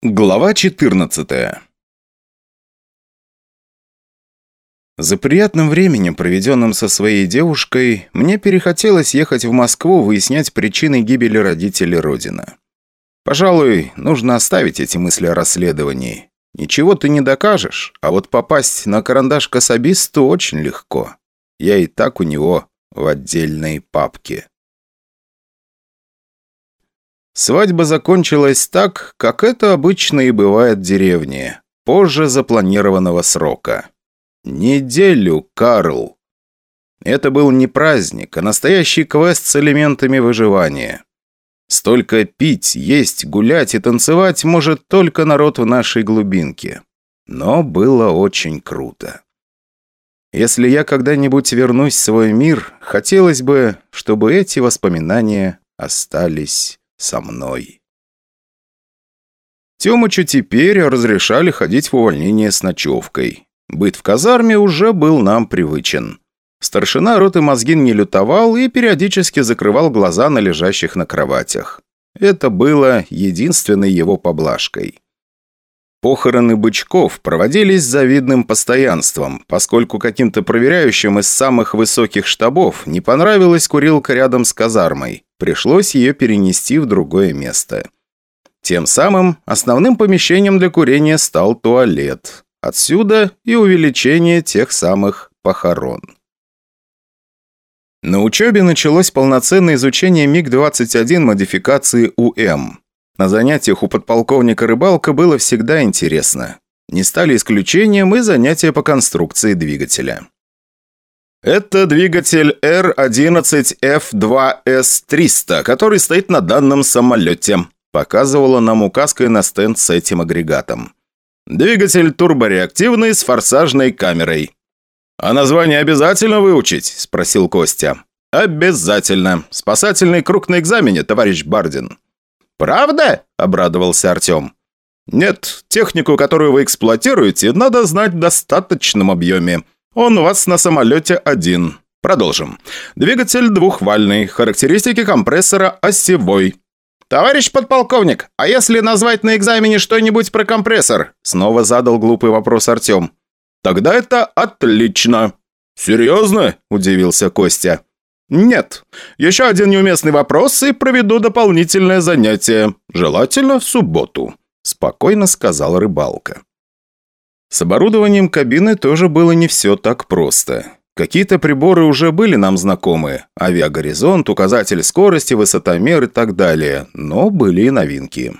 Глава 14 За приятным временем, проведенным со своей девушкой, мне перехотелось ехать в Москву выяснять причины гибели родителей Родина. Пожалуй, нужно оставить эти мысли о расследовании. Ничего ты не докажешь, а вот попасть на карандаш к особисту очень легко. Я и так у него в отдельной папке. Свадьба закончилась так, как это обычно и бывает в деревне, позже запланированного срока. Неделю, Карл. Это был не праздник, а настоящий квест с элементами выживания. Столько пить, есть, гулять и танцевать может только народ в нашей глубинке. Но было очень круто. Если я когда-нибудь вернусь в свой мир, хотелось бы, чтобы эти воспоминания остались со мной. Тёмычу теперь разрешали ходить в увольнение с ночевкой. Быт в казарме уже был нам привычен. Старшина роты Мозгин не лютовал и периодически закрывал глаза на лежащих на кроватях. Это было единственной его поблажкой. Похороны бычков проводились с завидным постоянством, поскольку каким-то проверяющим из самых высоких штабов не понравилась курилка рядом с казармой. Пришлось ее перенести в другое место. Тем самым основным помещением для курения стал туалет. Отсюда и увеличение тех самых похорон. На учебе началось полноценное изучение МиГ-21 модификации УМ. На занятиях у подполковника Рыбалка было всегда интересно. Не стали исключением и занятия по конструкции двигателя. Это двигатель R11F2S300, который стоит на данном самолете. Показывала нам указкой на стенд с этим агрегатом. Двигатель турбореактивный с форсажной камерой. «А название обязательно выучить?» – спросил Костя. «Обязательно. Спасательный круг на экзамене, товарищ Бардин». «Правда?» – обрадовался Артем. «Нет, технику, которую вы эксплуатируете, надо знать в достаточном объеме. Он у вас на самолете один. Продолжим. Двигатель двухвальный. Характеристики компрессора осевой. «Товарищ подполковник, а если назвать на экзамене что-нибудь про компрессор?» Снова задал глупый вопрос Артем. «Тогда это отлично». «Серьезно?» – удивился Костя. «Нет. Еще один неуместный вопрос и проведу дополнительное занятие. Желательно в субботу», – спокойно сказал рыбалка. С оборудованием кабины тоже было не все так просто. Какие-то приборы уже были нам знакомы. Авиагоризонт, указатель скорости, высотомер и так далее. Но были и новинки.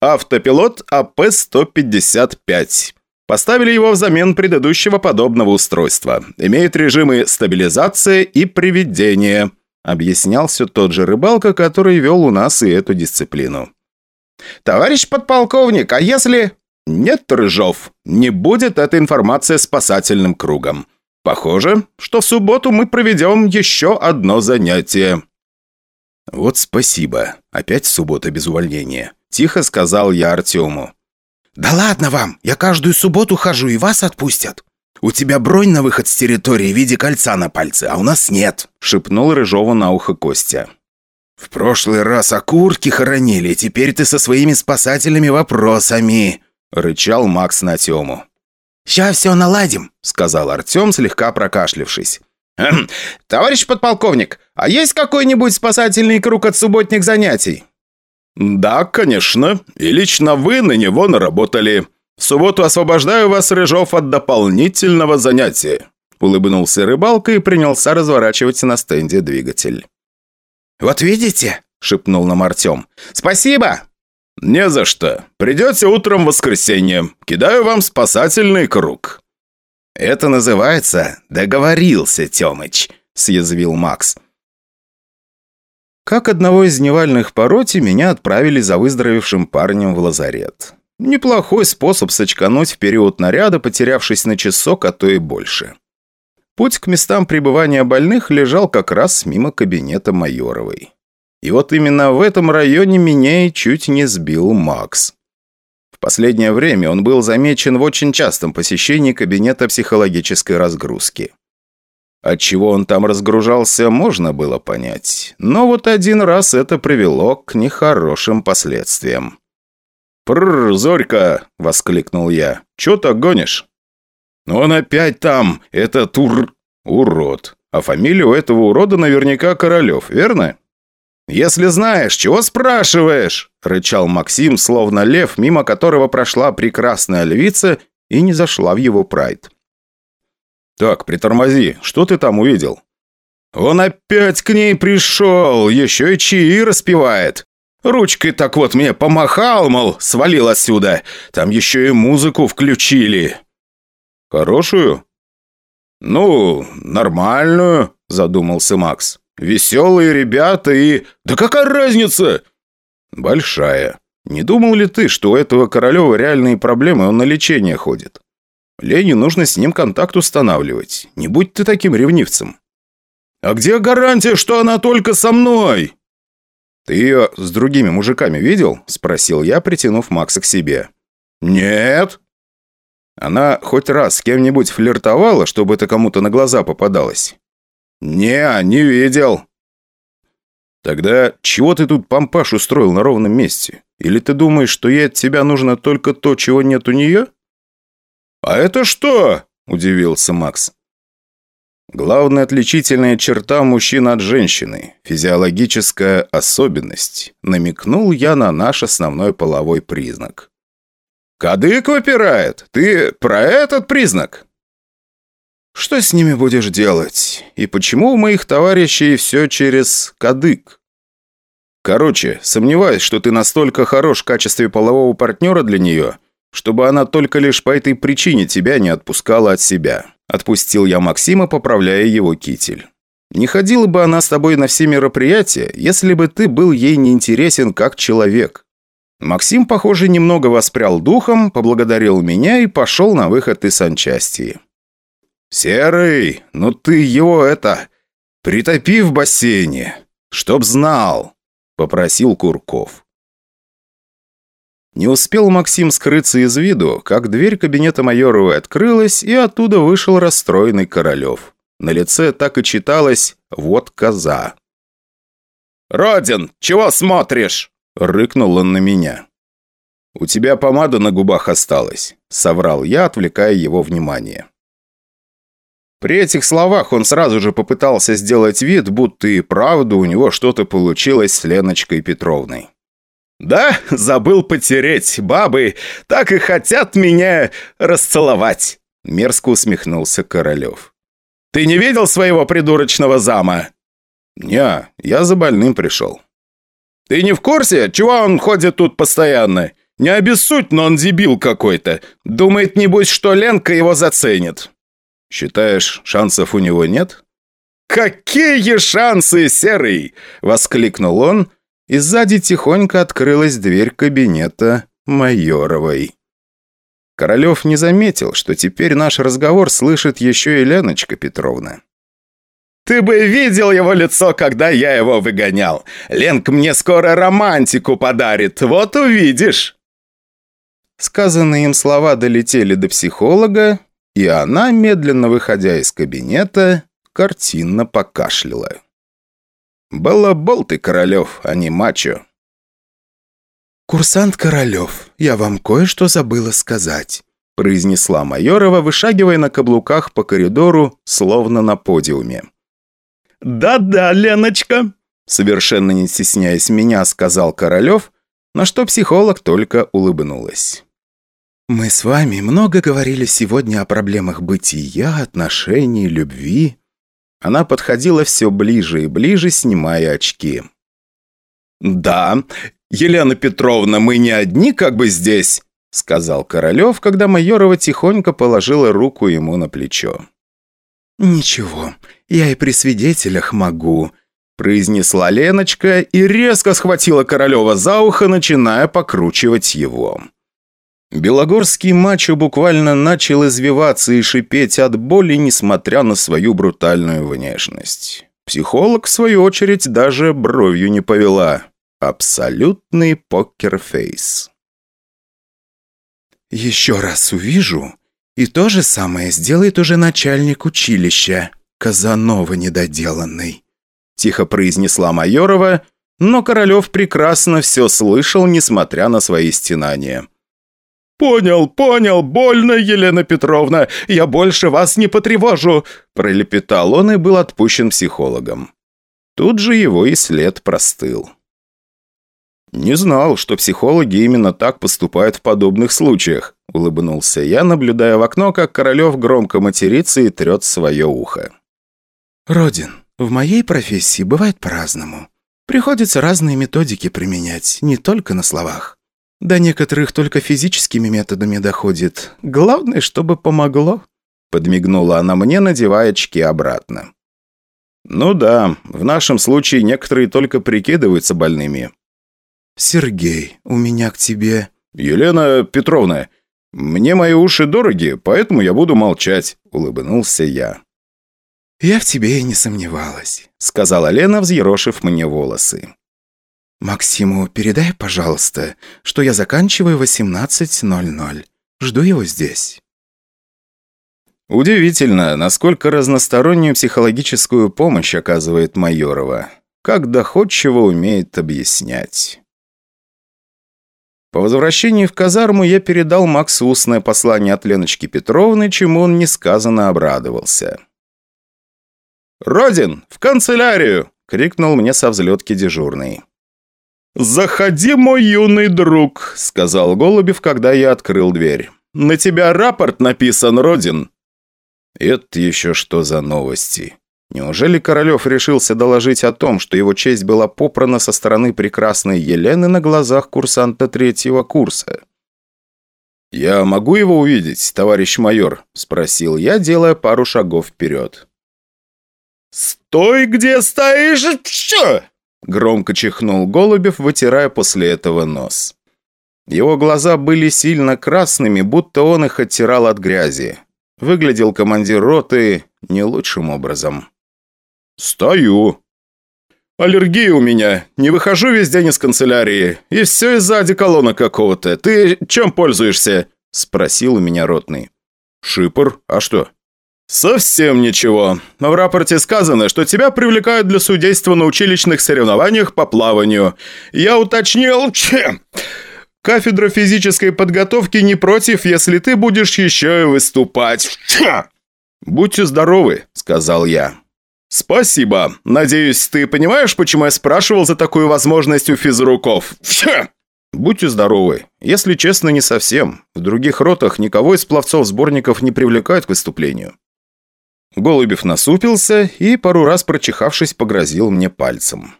Автопилот АП-155. Поставили его взамен предыдущего подобного устройства. Имеет режимы стабилизация и приведение. Объяснял все тот же рыбалка, который вел у нас и эту дисциплину. «Товарищ подполковник, а если...» «Нет, Рыжов, не будет эта информация спасательным кругом. Похоже, что в субботу мы проведем еще одно занятие». «Вот спасибо. Опять суббота без увольнения», – тихо сказал я Артему. «Да ладно вам, я каждую субботу хожу и вас отпустят. У тебя бронь на выход с территории в виде кольца на пальце, а у нас нет», – шепнул Рыжову на ухо Костя. «В прошлый раз окурки хоронили, теперь ты со своими спасательными вопросами», – рычал Макс на Тему. «Сейчас все наладим», – сказал Артем, слегка прокашлившись. «Хм, «Товарищ подполковник, а есть какой-нибудь спасательный круг от субботних занятий?» «Да, конечно. И лично вы на него наработали. В субботу освобождаю вас, Рыжов, от дополнительного занятия». Улыбнулся рыбалка и принялся разворачивать на стенде двигатель. «Вот видите?» – шепнул нам Артем. «Спасибо!» «Не за что. Придете утром в воскресенье. Кидаю вам спасательный круг». «Это называется «договорился, Тёмыч», – съязвил Макс. Как одного из дневальных пороти меня отправили за выздоровевшим парнем в лазарет. Неплохой способ сочкануть в период наряда, потерявшись на часок, а то и больше. Путь к местам пребывания больных лежал как раз мимо кабинета Майоровой. И вот именно в этом районе меня и чуть не сбил Макс. В последнее время он был замечен в очень частом посещении кабинета психологической разгрузки. Отчего он там разгружался, можно было понять. Но вот один раз это привело к нехорошим последствиям. «Прррр, Зорька!» – воскликнул я. «Чё так гонишь?» «Он опять там! Это Тур...» «Урод! А фамилия у этого урода наверняка Королев, верно?» «Если знаешь, чего спрашиваешь?» – рычал Максим, словно лев, мимо которого прошла прекрасная львица и не зашла в его прайд. «Так, притормози, что ты там увидел?» «Он опять к ней пришел, еще и чаи распевает. Ручкой так вот мне помахал, мол, свалил отсюда. Там еще и музыку включили». «Хорошую?» «Ну, нормальную», – задумался Макс. «Веселые ребята и... Да какая разница?» «Большая. Не думал ли ты, что у этого Королева реальные проблемы, он на лечение ходит? Лене нужно с ним контакт устанавливать. Не будь ты таким ревнивцем». «А где гарантия, что она только со мной?» «Ты ее с другими мужиками видел?» – спросил я, притянув Макса к себе. «Нет», она хоть раз с кем-нибудь флиртовала, чтобы это кому-то на глаза попадалось? Не, не видел. Тогда чего ты тут помпаш устроил на ровном месте? Или ты думаешь, что ей от тебя нужно только то, чего нет у нее? А это что? Удивился Макс. Главная отличительная черта мужчин от женщины – физиологическая особенность. Намекнул я на наш основной половой признак. «Кадык выпирает! Ты про этот признак?» «Что с ними будешь делать? И почему у моих товарищей все через кадык?» «Короче, сомневаюсь, что ты настолько хорош в качестве полового партнера для нее, чтобы она только лишь по этой причине тебя не отпускала от себя». Отпустил я Максима, поправляя его китель. «Не ходила бы она с тобой на все мероприятия, если бы ты был ей неинтересен как человек». Максим, похоже, немного воспрял духом, поблагодарил меня и пошел на выход из санчасти. «Серый, ну ты его это... притопи в бассейне, чтоб знал», — попросил Курков. Не успел Максим скрыться из виду, как дверь кабинета Майоровой открылась, и оттуда вышел расстроенный Королев. На лице так и читалось «Вот коза». «Родин, чего смотришь?» Рыкнул он на меня. «У тебя помада на губах осталась», — соврал я, отвлекая его внимание. При этих словах он сразу же попытался сделать вид, будто и правда у него что-то получилось с Леночкой Петровной. «Да, забыл потереть. Бабы так и хотят меня расцеловать», — мерзко усмехнулся Королев. «Ты не видел своего придурочного зама?» «Не, я за больным пришел». «Ты не в курсе, чего он ходит тут постоянно? Не обессудь, но он дебил какой-то. Думает, небось, что Ленка его заценит». «Считаешь, шансов у него нет?» «Какие шансы, Серый!» – воскликнул он, и сзади тихонько открылась дверь кабинета Майоровой. Королев не заметил, что теперь наш разговор слышит еще и Леночка Петровна. Ты бы видел его лицо, когда я его выгонял. Ленк мне скоро романтику подарит, вот увидишь». Сказанные им слова долетели до психолога, и она, медленно выходя из кабинета, картинно покашляла. «Балабол ты, Королев, а не мачо». «Курсант Королев, я вам кое-что забыла сказать», произнесла Майорова, вышагивая на каблуках по коридору, словно на подиуме. «Да-да, Леночка», совершенно не стесняясь меня, сказал Королев, на что психолог только улыбнулась. «Мы с вами много говорили сегодня о проблемах бытия, отношений, любви». Она подходила все ближе и ближе, снимая очки. «Да, Елена Петровна, мы не одни как бы здесь», сказал Королев, когда Майорова тихонько положила руку ему на плечо. «Ничего, я и при свидетелях могу», произнесла Леночка и резко схватила Королева за ухо, начиная покручивать его. Белогорский мачо буквально начал извиваться и шипеть от боли, несмотря на свою брутальную внешность. Психолог, в свою очередь, даже бровью не повела. Абсолютный покерфейс. «Еще раз увижу, и то же самое сделает уже начальник училища, Казанова недоделанный», тихо произнесла Майорова Но Королев прекрасно все слышал, несмотря на свои стенания. «Понял, понял, больно, Елена Петровна, я больше вас не потревожу», пролепетал он и был отпущен психологом. Тут же его и след простыл. «Не знал, что психологи именно так поступают в подобных случаях», – улыбнулся я, наблюдая в окно, как Королев громко матерится и трет свое ухо. «Родин, в моей профессии бывает по-разному. Приходится разные методики применять, не только на словах. До некоторых только физическими методами доходит. Главное, чтобы помогло», – подмигнула она мне, надевая очки обратно. «Ну да, в нашем случае некоторые только прикидываются больными». «Сергей, у меня к тебе...» «Елена Петровна, мне мои уши дороги, поэтому я буду молчать», — улыбнулся я. «Я в тебе и не сомневалась», — сказала Лена, взъерошив мне волосы. «Максиму передай, пожалуйста, что я заканчиваю 18.00. Жду его здесь». Удивительно, насколько разностороннюю психологическую помощь оказывает Майорова. Как доходчиво умеет объяснять. По возвращении в казарму я передал Максу устное послание от Леночки Петровны, чему он несказанно обрадовался. «Родин, в канцелярию!» — крикнул мне со взлетки дежурный. «Заходи, мой юный друг», — сказал Голубев, когда я открыл дверь. «На тебя рапорт написан, Родин». Это еще что за новости? Неужели Королев решился доложить о том, что его честь была попрана со стороны прекрасной Елены на глазах курсанта третьего курса? «Я могу его увидеть, товарищ майор?» – спросил я, делая пару шагов вперед. «Стой, где стоишь! Что?» – громко чихнул Голубев, вытирая после этого нос. Его глаза были сильно красными, будто он их оттирал от грязи. Выглядел командир роты не лучшим образом. «Стою». «Аллергия у меня. Не выхожу весь день из канцелярии. И все из-за одеколона какого-то. Ты чем пользуешься?» Спросил у меня ротный. «Шипр? А что?» «Совсем ничего. В рапорте сказано, что тебя привлекают для судейства на училищных соревнованиях по плаванию. Я уточнил... Чем? Кафедра физической подготовки не против, если ты будешь еще и выступать. «Будьте здоровы», — сказал я. «Спасибо. Надеюсь, ты понимаешь, почему я спрашивал за такую возможность у физруков?» «Будьте здоровы. Если честно, не совсем. В других ротах никого из пловцов-сборников не привлекают к выступлению». Голубев насупился и, пару раз прочихавшись, погрозил мне пальцем.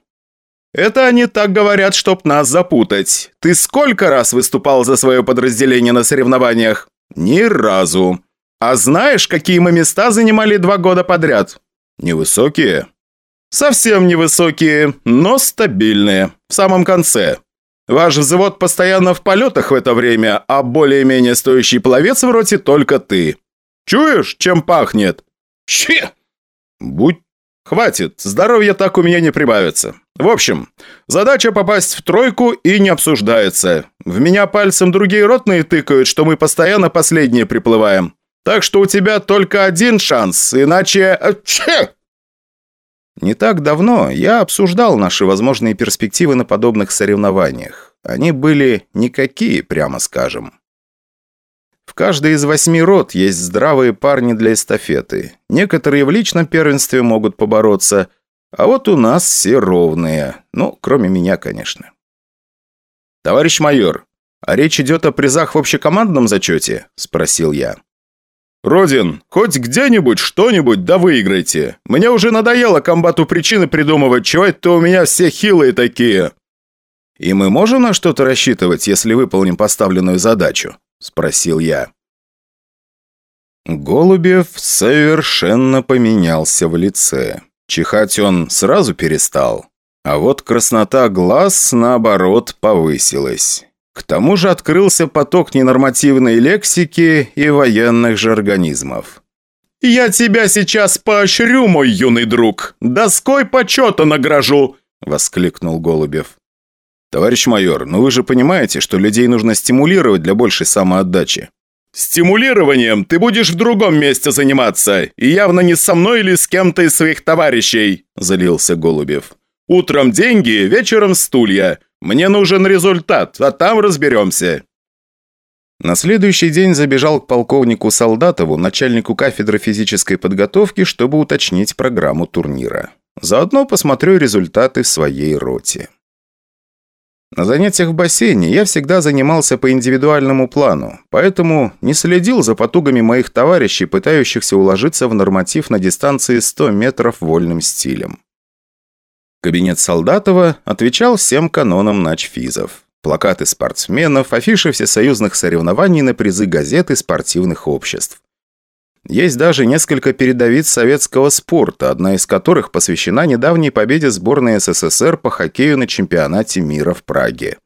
«Это они так говорят, чтоб нас запутать. Ты сколько раз выступал за свое подразделение на соревнованиях?» «Ни разу. А знаешь, какие мы места занимали два года подряд?» «Невысокие?» «Совсем невысокие, но стабильные. В самом конце. Ваш взвод постоянно в полетах в это время, а более-менее стоящий пловец в роте только ты. Чуешь, чем пахнет?» «Че?» «Будь Хватит, здоровья так у меня не прибавится. В общем, задача попасть в тройку и не обсуждается. В меня пальцем другие ротные тыкают, что мы постоянно последние приплываем. Так что у тебя только один шанс, иначе... Э, че? Не так давно я обсуждал наши возможные перспективы на подобных соревнованиях. Они были никакие, прямо скажем. В каждой из восьми рот есть здравые парни для эстафеты. Некоторые в личном первенстве могут побороться, а вот у нас все ровные. Ну, кроме меня, конечно. «Товарищ майор, а речь идет о призах в общекомандном зачете?» – спросил я. «Родин, хоть где-нибудь что-нибудь да выиграйте. Мне уже надоело комбату причины придумывать, чего это у меня все хилые такие». «И мы можем на что-то рассчитывать, если выполним поставленную задачу?» – спросил я. Голубев совершенно поменялся в лице. Чихать он сразу перестал, а вот краснота глаз, наоборот, повысилась. К тому же открылся поток ненормативной лексики и военных же организмов. «Я тебя сейчас поощрю, мой юный друг! Доской почета награжу!» – воскликнул Голубев. «Товарищ майор, ну вы же понимаете, что людей нужно стимулировать для большей самоотдачи». «Стимулированием ты будешь в другом месте заниматься, и явно не со мной или с кем-то из своих товарищей», – залился Голубев. Утром деньги, вечером стулья. Мне нужен результат, а там разберемся». На следующий день забежал к полковнику Солдатову, начальнику кафедры физической подготовки, чтобы уточнить программу турнира. Заодно посмотрю результаты в своей роте. На занятиях в бассейне я всегда занимался по индивидуальному плану, поэтому не следил за потугами моих товарищей, пытающихся уложиться в норматив на дистанции 100 метров вольным стилем. Кабинет Солдатова отвечал всем канонам начфизов. Плакаты спортсменов, афиши всесоюзных соревнований на призы газет и спортивных обществ. Есть даже несколько передовиц советского спорта, одна из которых посвящена недавней победе сборной СССР по хоккею на чемпионате мира в Праге.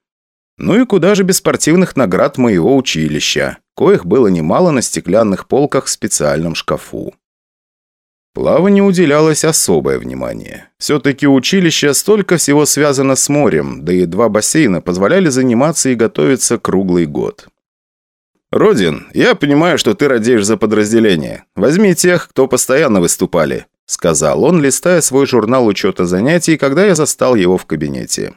Ну и куда же без спортивных наград моего училища, коих было немало на стеклянных полках в специальном шкафу. Плаванию уделялось особое внимание. Все-таки училище столько всего связано с морем, да и два бассейна позволяли заниматься и готовиться круглый год. «Родин, я понимаю, что ты радеешь за подразделение. Возьми тех, кто постоянно выступали», — сказал он, листая свой журнал учета занятий, когда я застал его в кабинете.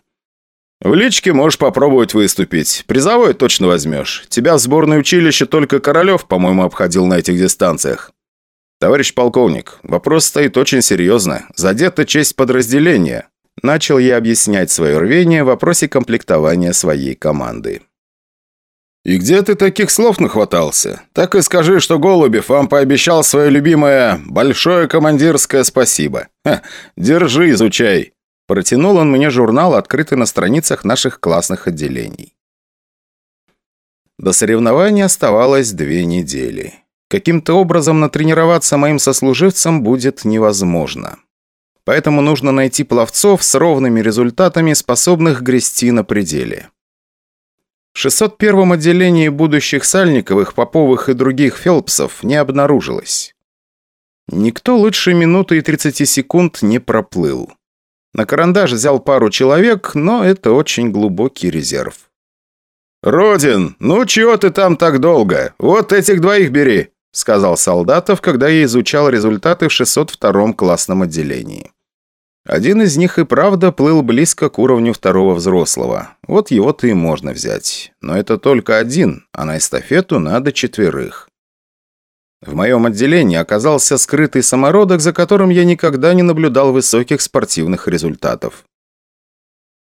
«В личке можешь попробовать выступить. Призовой точно возьмешь. Тебя в сборное училище только Королев, по-моему, обходил на этих дистанциях. «Товарищ полковник, вопрос стоит очень серьезно. Задета честь подразделения». Начал я объяснять свое рвение в вопросе комплектования своей команды. «И где ты таких слов нахватался? Так и скажи, что Голубев вам пообещал свое любимое «большое командирское спасибо». Ха, держи, изучай». Протянул он мне журнал, открытый на страницах наших классных отделений. До соревнований оставалось две недели. Каким-то образом натренироваться моим сослуживцам будет невозможно. Поэтому нужно найти пловцов с ровными результатами, способных грести на пределе. В 601-м отделении будущих Сальниковых, Поповых и других Фелпсов не обнаружилось. Никто лучше минуты и 30 секунд не проплыл. На карандаш взял пару человек, но это очень глубокий резерв. «Родин, ну чего ты там так долго? Вот этих двоих бери!» сказал Солдатов, когда я изучал результаты в 602-м классном отделении. Один из них и правда плыл близко к уровню второго взрослого. Вот его-то и можно взять. Но это только один, а на эстафету надо четверых. В моем отделении оказался скрытый самородок, за которым я никогда не наблюдал высоких спортивных результатов.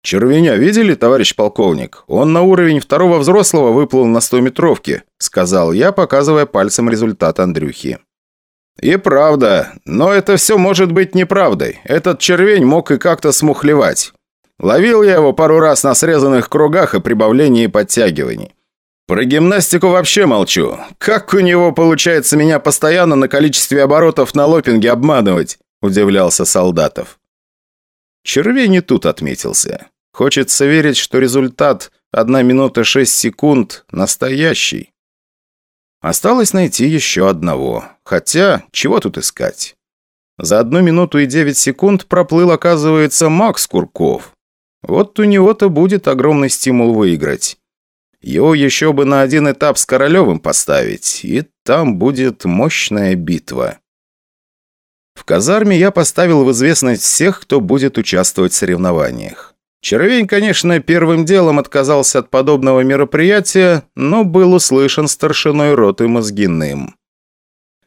«Червеня видели, товарищ полковник? Он на уровень второго взрослого выплыл на 100-метровке», сказал я, показывая пальцем результат Андрюхи. «И правда. Но это все может быть неправдой. Этот червень мог и как-то смухлевать. Ловил я его пару раз на срезанных кругах и прибавлении подтягиваний. Про гимнастику вообще молчу. Как у него получается меня постоянно на количестве оборотов на лопинге обманывать?» удивлялся Солдатов. Червень и тут отметился. Хочется верить, что результат 1 минута 6 секунд настоящий. Осталось найти еще одного. Хотя, чего тут искать? За одну минуту и 9 секунд проплыл, оказывается, Макс Курков. Вот у него-то будет огромный стимул выиграть. Его еще бы на один этап с Королевым поставить, и там будет мощная битва. В казарме я поставил в известность всех, кто будет участвовать в соревнованиях. Червень, конечно, первым делом отказался от подобного мероприятия, но был услышан старшиной роты Мозгиным.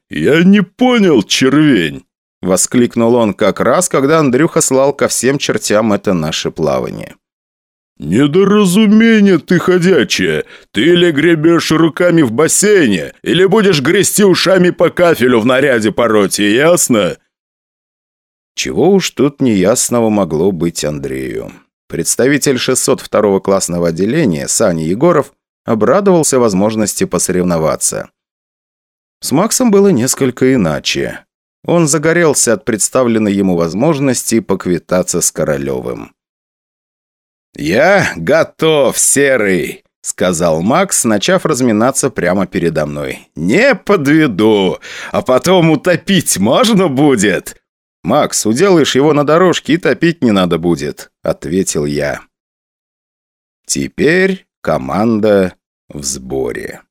«Я не понял, Червень!» – воскликнул он как раз, когда Андрюха слал ко всем чертям это наше плавание. «Недоразумение ты ходячее! Ты или гребешь руками в бассейне, или будешь грести ушами по кафелю в наряде по роте, ясно?» Чего уж тут неясного могло быть Андрею. Представитель 602 классного отделения Саня Егоров обрадовался возможности посоревноваться. С Максом было несколько иначе. Он загорелся от представленной ему возможности поквитаться с Королевым. «Я готов, Серый!» — сказал Макс, начав разминаться прямо передо мной. «Не подведу, а потом утопить можно будет!» «Макс, уделаешь его на дорожке и топить не надо будет», — ответил я. Теперь команда в сборе.